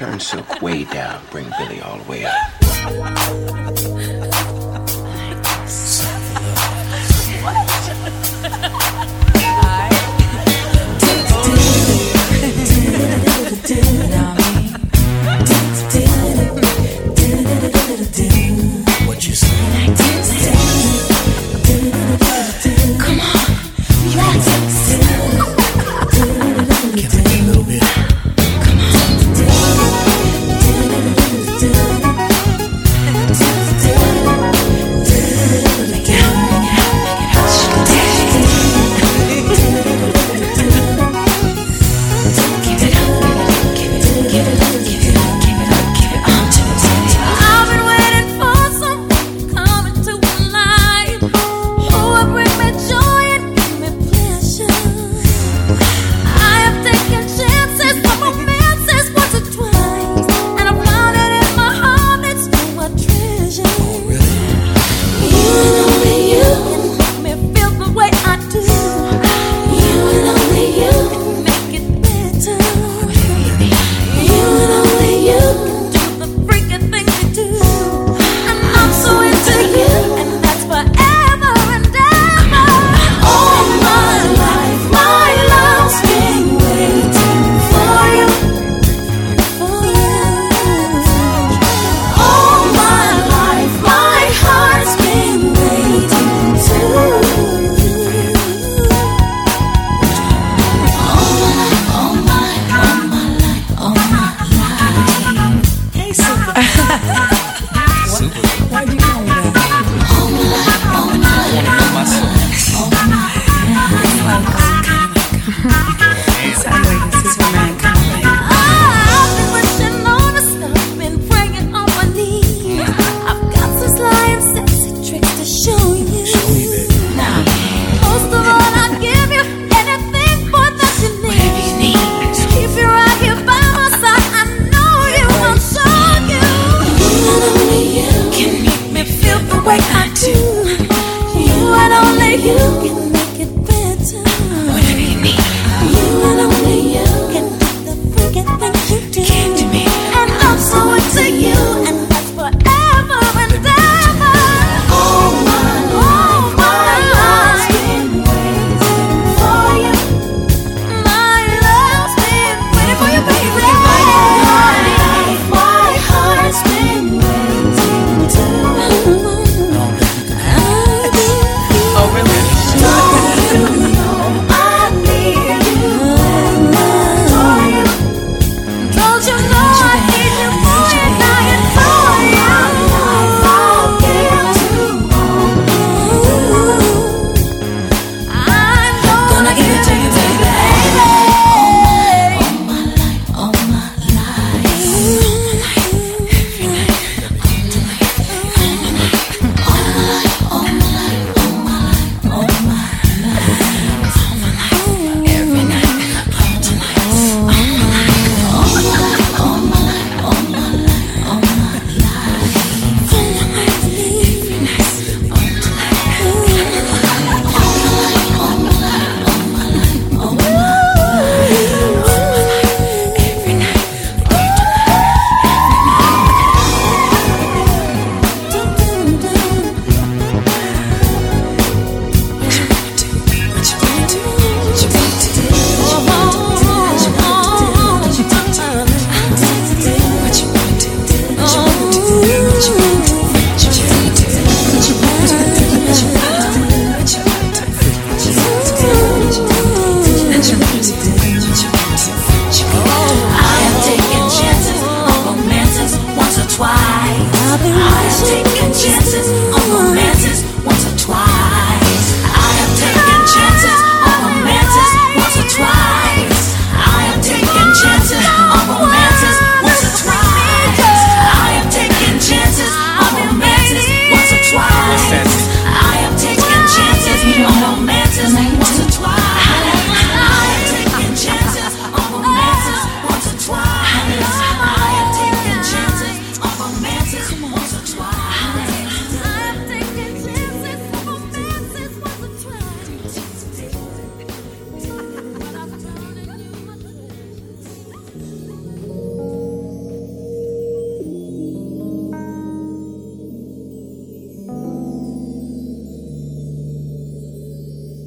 Turn Silk way down, bring Billy all the way up. de.